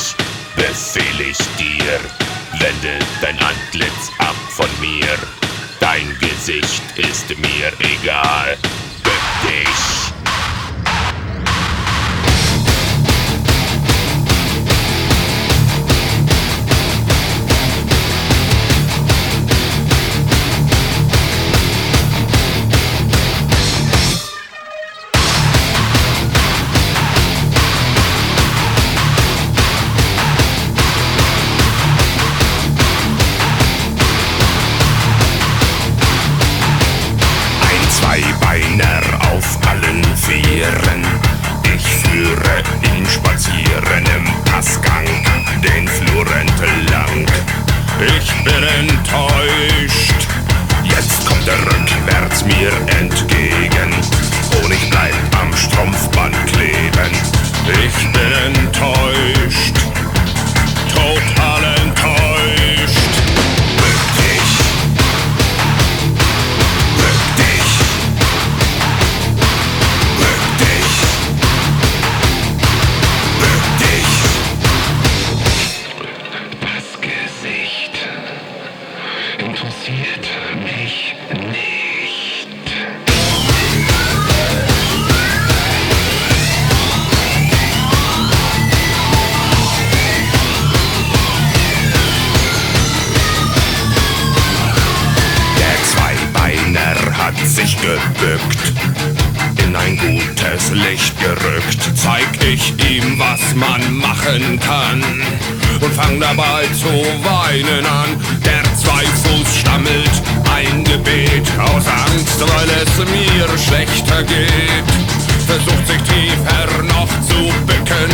Ich befehl ich dir, wende dein Antlitz ab von mir. Dein Gesicht ist mir egal. Bück dich! Zweibeiner auf allen Vieren. Ich führe ihn spazieren im Passgang, den Flur entlang. Ich bin enttäuscht. Jetzt kommt er rückwärts mir entgegen. Und ich bleib gebückt, in ein gutes Licht gerückt. Zeig ich ihm, was man machen kann und fang dabei zu weinen an. Der Zweifuß stammelt ein Gebet aus Angst, weil es mir schlechter geht. Versucht sich tiefer noch zu bücken,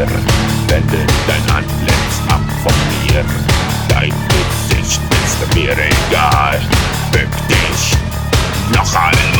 Tier. Wende dein Antlitz ab von mir. Dein Gesicht ist mir egal. Bück dich noch einmal.